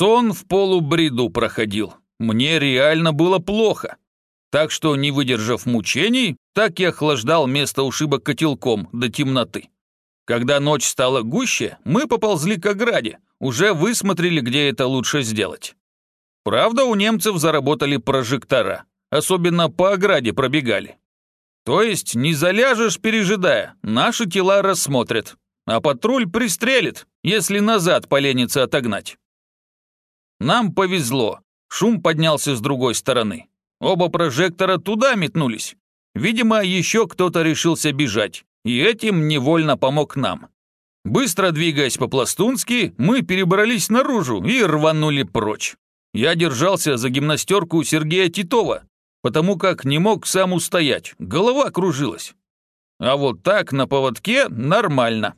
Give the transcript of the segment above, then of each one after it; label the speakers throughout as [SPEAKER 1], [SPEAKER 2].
[SPEAKER 1] Сон в полубреду проходил. Мне реально было плохо. Так что, не выдержав мучений, так и охлаждал место ушиба котелком до темноты. Когда ночь стала гуще, мы поползли к ограде, уже высмотрели, где это лучше сделать. Правда, у немцев заработали прожектора, особенно по ограде пробегали. То есть не заляжешь, пережидая, наши тела рассмотрят, а патруль пристрелит, если назад поленится отогнать. Нам повезло, шум поднялся с другой стороны. Оба прожектора туда метнулись. Видимо, еще кто-то решился бежать, и этим невольно помог нам. Быстро двигаясь по-пластунски, мы перебрались наружу и рванули прочь. Я держался за гимнастерку Сергея Титова, потому как не мог сам устоять, голова кружилась. А вот так на поводке нормально.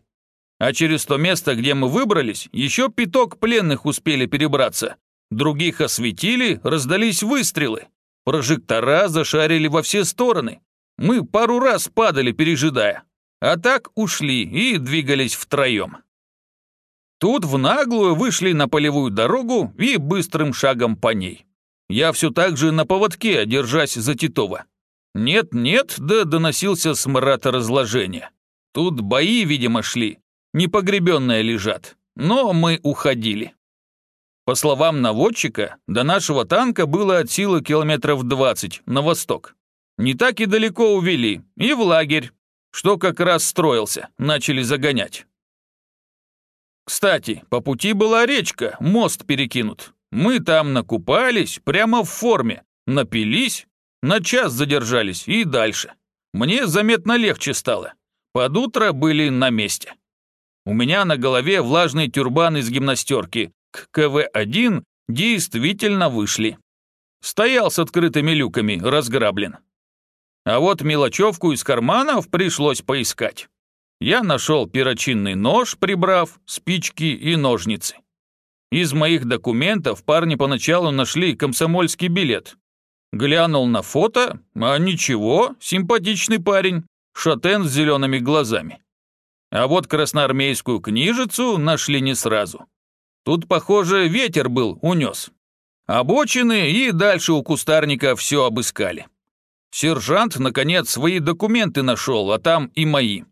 [SPEAKER 1] А через то место, где мы выбрались, еще пяток пленных успели перебраться. Других осветили, раздались выстрелы. Прожектора зашарили во все стороны. Мы пару раз падали, пережидая. А так ушли и двигались втроем. Тут в наглую вышли на полевую дорогу и быстрым шагом по ней. Я все так же на поводке, держась за Титова. Нет-нет, да доносился смрад разложения. Тут бои, видимо, шли, непогребенные лежат, но мы уходили. По словам наводчика, до нашего танка было от силы километров 20 на восток. Не так и далеко увели, и в лагерь, что как раз строился, начали загонять. Кстати, по пути была речка, мост перекинут. Мы там накупались, прямо в форме, напились, на час задержались и дальше. Мне заметно легче стало. Под утро были на месте. У меня на голове влажный тюрбан из гимнастерки. К КВ-1 действительно вышли. Стоял с открытыми люками, разграблен. А вот мелочевку из карманов пришлось поискать. Я нашел перочинный нож, прибрав спички и ножницы. Из моих документов парни поначалу нашли комсомольский билет. Глянул на фото, а ничего, симпатичный парень, шатен с зелеными глазами. А вот красноармейскую книжицу нашли не сразу. Тут, похоже, ветер был, унес. Обочины и дальше у кустарника все обыскали. Сержант, наконец, свои документы нашел, а там и мои.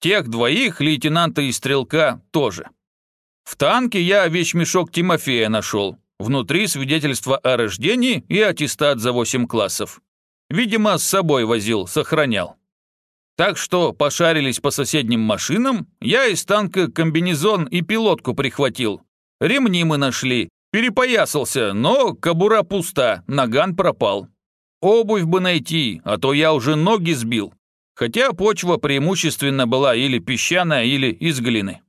[SPEAKER 1] Тех двоих, лейтенанта и стрелка, тоже. В танке я вещмешок Тимофея нашел. Внутри свидетельство о рождении и аттестат за 8 классов. Видимо, с собой возил, сохранял. Так что пошарились по соседним машинам, я из танка комбинезон и пилотку прихватил. Ремни мы нашли, перепоясался, но кобура пуста, наган пропал. Обувь бы найти, а то я уже ноги сбил. Хотя почва преимущественно была или песчаная, или из глины.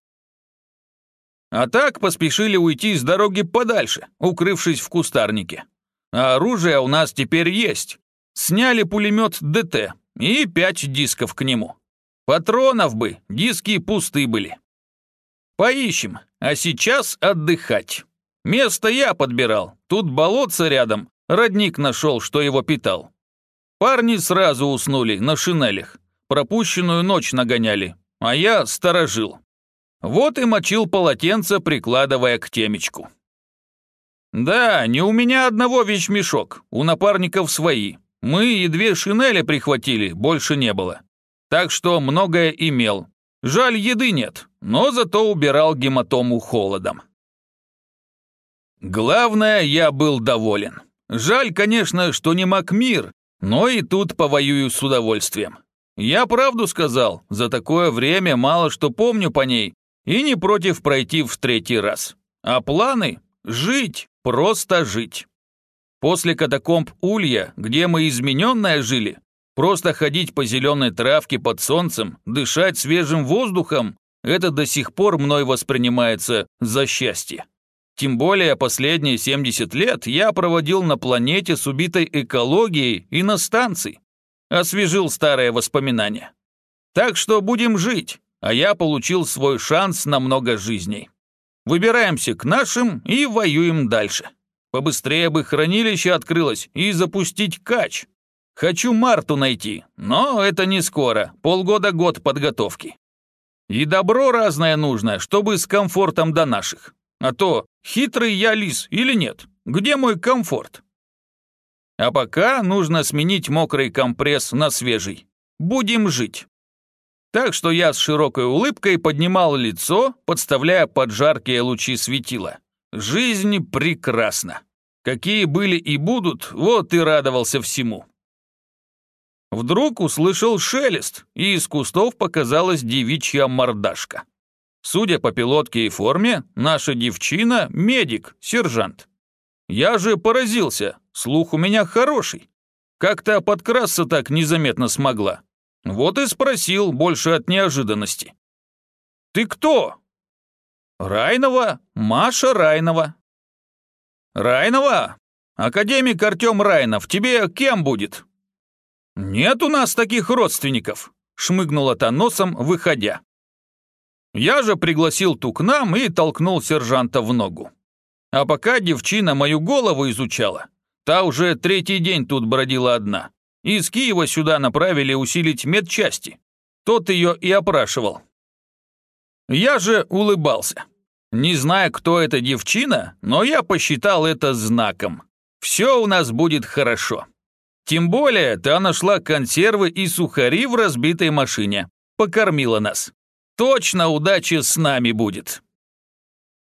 [SPEAKER 1] А так поспешили уйти с дороги подальше, укрывшись в кустарнике. А оружие у нас теперь есть. Сняли пулемет ДТ и пять дисков к нему. Патронов бы, диски пусты были. Поищем, а сейчас отдыхать. Место я подбирал, тут болотце рядом, родник нашел, что его питал. Парни сразу уснули на шинелях, пропущенную ночь нагоняли, а я сторожил. Вот и мочил полотенце, прикладывая к темечку. Да, не у меня одного вещмешок, у напарников свои. Мы и две шинели прихватили, больше не было. Так что многое имел. Жаль, еды нет, но зато убирал гематому холодом. Главное, я был доволен. Жаль, конечно, что не Макмир, но и тут повоюю с удовольствием. Я правду сказал, за такое время мало что помню по ней, и не против пройти в третий раз. А планы – жить, просто жить. После катакомб Улья, где мы измененное жили, просто ходить по зеленой травке под солнцем, дышать свежим воздухом – это до сих пор мной воспринимается за счастье. Тем более последние 70 лет я проводил на планете с убитой экологией и на станции. Освежил старые воспоминания. Так что будем жить, а я получил свой шанс на много жизней. Выбираемся к нашим и воюем дальше. Побыстрее бы хранилище открылось и запустить кач. Хочу Марту найти, но это не скоро, полгода-год подготовки. И добро разное нужно, чтобы с комфортом до наших. А то хитрый я лис или нет? Где мой комфорт? А пока нужно сменить мокрый компресс на свежий. Будем жить. Так что я с широкой улыбкой поднимал лицо, подставляя под жаркие лучи светила. Жизнь прекрасна. Какие были и будут, вот и радовался всему. Вдруг услышал шелест, и из кустов показалась девичья мордашка. Судя по пилотке и форме, наша девчина – медик, сержант. Я же поразился, слух у меня хороший. Как-то подкрасться так незаметно смогла. Вот и спросил, больше от неожиданности. «Ты кто?» «Райнова, Маша Райнова». «Райнова? Академик Артем Райнов, тебе кем будет?» «Нет у нас таких родственников», — шмыгнула та носом, выходя. Я же пригласил ту к нам и толкнул сержанта в ногу. А пока девчина мою голову изучала, та уже третий день тут бродила одна. Из Киева сюда направили усилить медчасти. Тот ее и опрашивал. Я же улыбался. Не знаю, кто эта девчина, но я посчитал это знаком. Все у нас будет хорошо. Тем более, та нашла консервы и сухари в разбитой машине. Покормила нас. Точно удача с нами будет.